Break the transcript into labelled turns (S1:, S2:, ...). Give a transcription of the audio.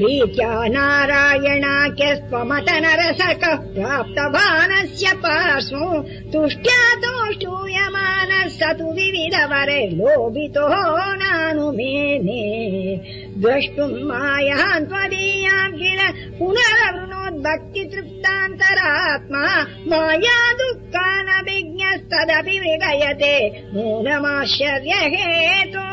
S1: प्रीत्या नारायणाख्यस्त्वमत नरसकः प्राप्तवानस्य पार्श्वो तुष्ट्या तोष्टूयमानः स तु विविध लोभितो नानुमेने द्रष्टुम् मायान् त्वदीयाम् किल पुनरवृणोद्भक्तितृप्तान्तरात्मा माया दुःखानभिज्ञस्तदपि मृगयते विज्ञस्तदपि हेतो